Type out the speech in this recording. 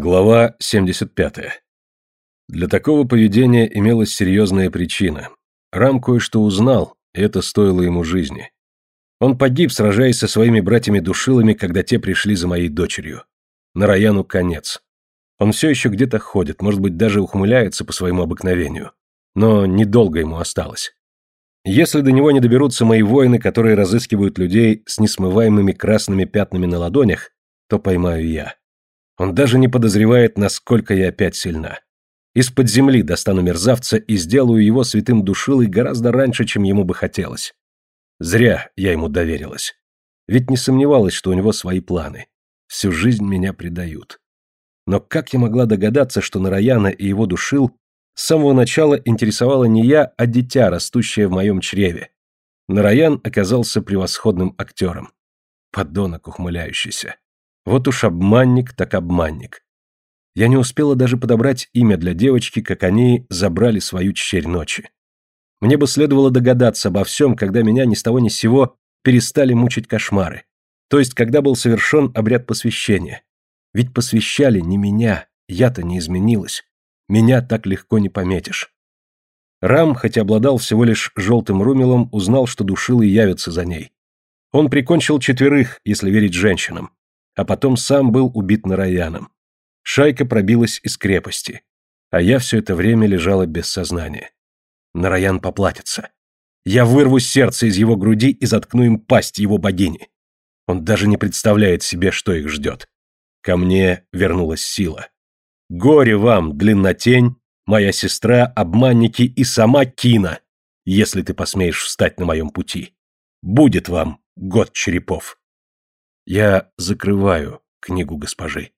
Глава 75. Для такого поведения имелась серьезная причина. Рам кое-что узнал, и это стоило ему жизни. Он погиб, сражаясь со своими братьями-душилами, когда те пришли за моей дочерью. На Раяну конец. Он все еще где-то ходит, может быть, даже ухмыляется по своему обыкновению. Но недолго ему осталось. Если до него не доберутся мои воины, которые разыскивают людей с несмываемыми красными пятнами на ладонях, то поймаю я. Он даже не подозревает, насколько я опять сильна. Из-под земли достану мерзавца и сделаю его святым душилой гораздо раньше, чем ему бы хотелось. Зря я ему доверилась. Ведь не сомневалась, что у него свои планы. Всю жизнь меня предают. Но как я могла догадаться, что Нараяна и его душил с самого начала интересовала не я, а дитя, растущее в моем чреве? Нараян оказался превосходным актером. Подонок ухмыляющийся. Вот уж обманник так обманник. Я не успела даже подобрать имя для девочки, как они забрали свою черь ночи. Мне бы следовало догадаться обо всем, когда меня ни с того ни с сего перестали мучить кошмары. То есть, когда был совершен обряд посвящения. Ведь посвящали не меня, я-то не изменилась. Меня так легко не пометишь. Рам, хотя обладал всего лишь желтым румелом, узнал, что душилы явятся за ней. Он прикончил четверых, если верить женщинам а потом сам был убит Нараяном. Шайка пробилась из крепости, а я все это время лежала без сознания. Нараян поплатится. Я вырву сердце из его груди и заткну им пасть его богини. Он даже не представляет себе, что их ждет. Ко мне вернулась сила. Горе вам, длиннотень, моя сестра, обманники и сама Кина, если ты посмеешь встать на моем пути. Будет вам год черепов. Я закрываю книгу госпожи.